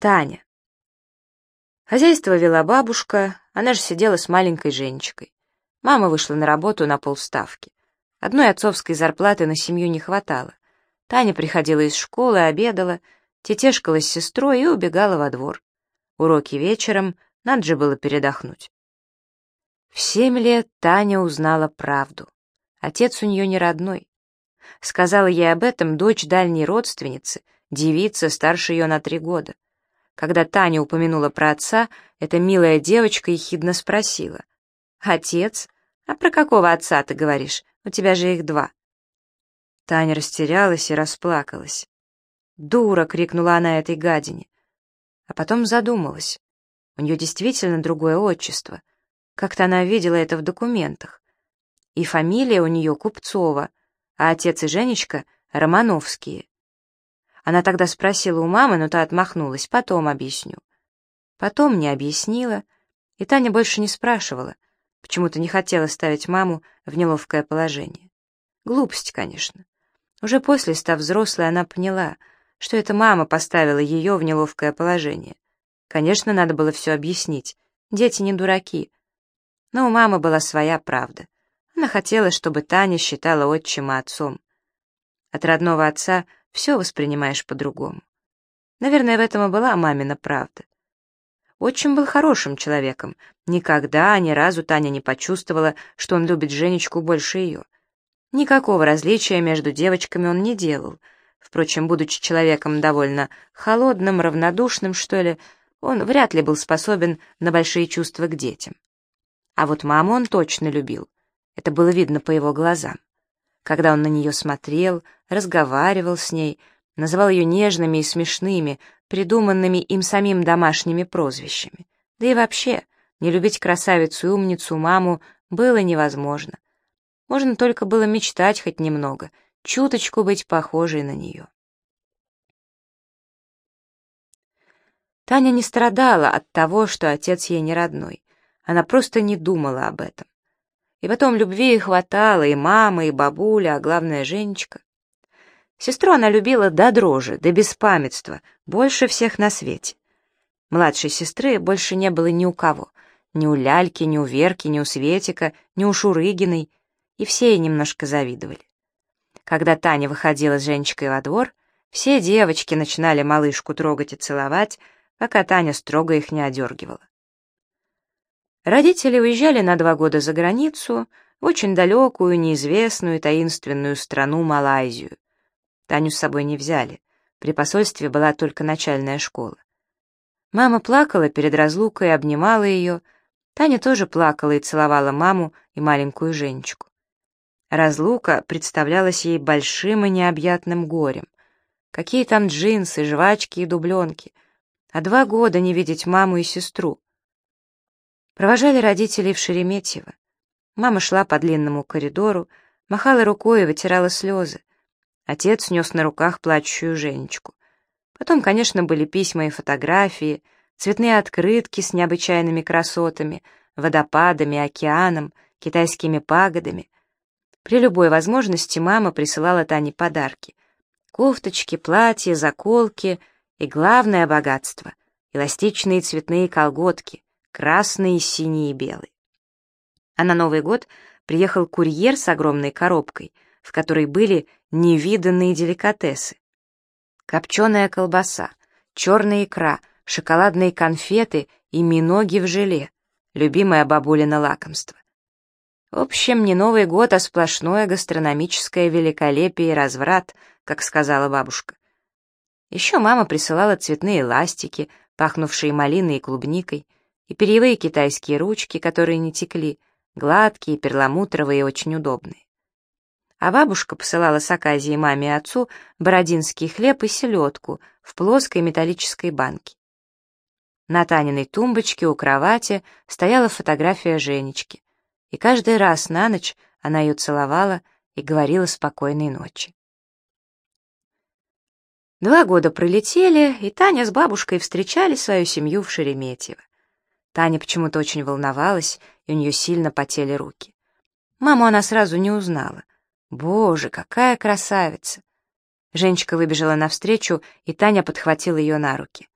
Таня. Хозяйство вела бабушка, она же сидела с маленькой Женечкой. Мама вышла на работу на полставки. Одной отцовской зарплаты на семью не хватало. Таня приходила из школы, обедала, тетешкалась с сестрой и убегала во двор. Уроки вечером, надо же было передохнуть. В семь лет Таня узнала правду. Отец у нее не родной. Сказала ей об этом дочь дальней родственницы, девица старше ее на три года. Когда Таня упомянула про отца, эта милая девочка ехидно спросила. «Отец? А про какого отца ты говоришь? У тебя же их два». Таня растерялась и расплакалась. «Дура!» — крикнула она этой гадине. А потом задумалась. У нее действительно другое отчество. Как-то она видела это в документах. И фамилия у нее Купцова, а отец и Женечка — Романовские. Она тогда спросила у мамы, но та отмахнулась, потом объясню. Потом не объяснила, и Таня больше не спрашивала, почему-то не хотела ставить маму в неловкое положение. Глупость, конечно. Уже после, став взрослой, она поняла, что это мама поставила ее в неловкое положение. Конечно, надо было все объяснить, дети не дураки. Но у мамы была своя правда. Она хотела, чтобы Таня считала отчима отцом. От родного отца все воспринимаешь по-другому. Наверное, в этом и была мамина правда. Отчим был хорошим человеком. Никогда, ни разу Таня не почувствовала, что он любит Женечку больше ее. Никакого различия между девочками он не делал. Впрочем, будучи человеком довольно холодным, равнодушным, что ли, он вряд ли был способен на большие чувства к детям. А вот маму он точно любил. Это было видно по его глазам когда он на нее смотрел, разговаривал с ней, называл ее нежными и смешными, придуманными им самим домашними прозвищами. Да и вообще, не любить красавицу и умницу маму было невозможно. Можно только было мечтать хоть немного, чуточку быть похожей на нее. Таня не страдала от того, что отец ей не родной. Она просто не думала об этом. И потом любви хватало, и мама, и бабуля, а главное, Женечка. Сестру она любила до дрожи, до беспамятства, больше всех на свете. Младшей сестры больше не было ни у кого. Ни у Ляльки, ни у Верки, ни у Светика, ни у Шурыгиной. И все ей немножко завидовали. Когда Таня выходила с Женечкой во двор, все девочки начинали малышку трогать и целовать, пока Таня строго их не одергивала. Родители уезжали на два года за границу, в очень далекую, неизвестную, таинственную страну Малайзию. Таню с собой не взяли. При посольстве была только начальная школа. Мама плакала перед разлукой, обнимала ее. Таня тоже плакала и целовала маму и маленькую Женечку. Разлука представлялась ей большим и необъятным горем. Какие там джинсы, жвачки и дубленки. А два года не видеть маму и сестру. Провожали родителей в Шереметьево. Мама шла по длинному коридору, махала рукой и вытирала слезы. Отец нес на руках плачущую Женечку. Потом, конечно, были письма и фотографии, цветные открытки с необычайными красотами, водопадами, океаном, китайскими пагодами. При любой возможности мама присылала Тане подарки. Кофточки, платья, заколки и главное богатство — эластичные цветные колготки, красный, синий и белый. А на Новый год приехал курьер с огромной коробкой, в которой были невиданные деликатесы. Копченая колбаса, черная икра, шоколадные конфеты и миноги в желе, любимое бабулина лакомство. В общем, не Новый год, а сплошное гастрономическое великолепие и разврат, как сказала бабушка. Еще мама присылала цветные ластики, пахнувшие малиной и клубникой, и перьевые китайские ручки, которые не текли, гладкие, перламутровые и очень удобные. А бабушка посылала с оказией маме и отцу бородинский хлеб и селедку в плоской металлической банке. На Таниной тумбочке у кровати стояла фотография Женечки, и каждый раз на ночь она ее целовала и говорила спокойной ночи. Два года пролетели, и Таня с бабушкой встречали свою семью в Шереметьево. Таня почему-то очень волновалась, и у нее сильно потели руки. Маму она сразу не узнала. Боже, какая красавица! Женечка выбежала навстречу, и Таня подхватила ее на руки.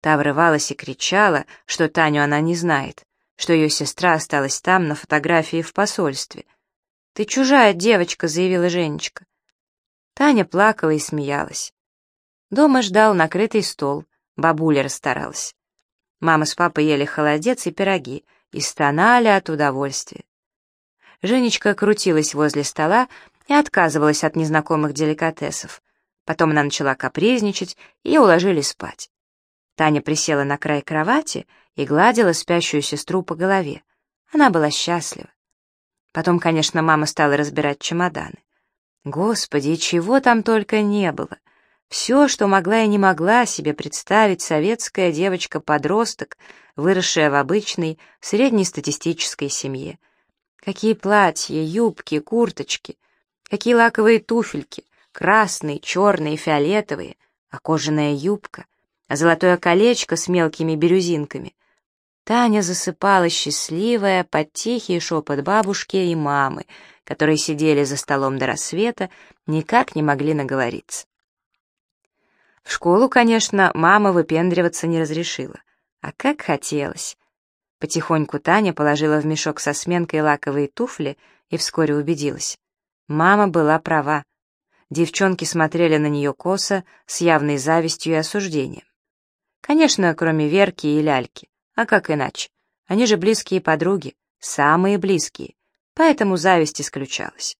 Та врывалась и кричала, что Таню она не знает, что ее сестра осталась там на фотографии в посольстве. «Ты чужая девочка», — заявила Женечка. Таня плакала и смеялась. Дома ждал накрытый стол, бабуля расстаралась. Мама с папой ели холодец и пироги и стонали от удовольствия. Женечка крутилась возле стола и отказывалась от незнакомых деликатесов. Потом она начала капризничать, и уложили спать. Таня присела на край кровати и гладила спящую сестру по голове. Она была счастлива. Потом, конечно, мама стала разбирать чемоданы. Господи, чего там только не было. Все, что могла и не могла себе представить советская девочка-подросток, выросшая в обычной среднестатистической семье. Какие платья, юбки, курточки, какие лаковые туфельки, красные, черные, фиолетовые, а кожаная юбка, а золотое колечко с мелкими бирюзинками. Таня засыпала счастливая под тихий шепот бабушки и мамы, которые сидели за столом до рассвета, никак не могли наговориться. В школу, конечно, мама выпендриваться не разрешила, а как хотелось. Потихоньку Таня положила в мешок со сменкой лаковые туфли и вскоре убедилась. Мама была права. Девчонки смотрели на нее косо, с явной завистью и осуждением. Конечно, кроме Верки и Ляльки. А как иначе? Они же близкие подруги, самые близкие, поэтому зависть исключалась.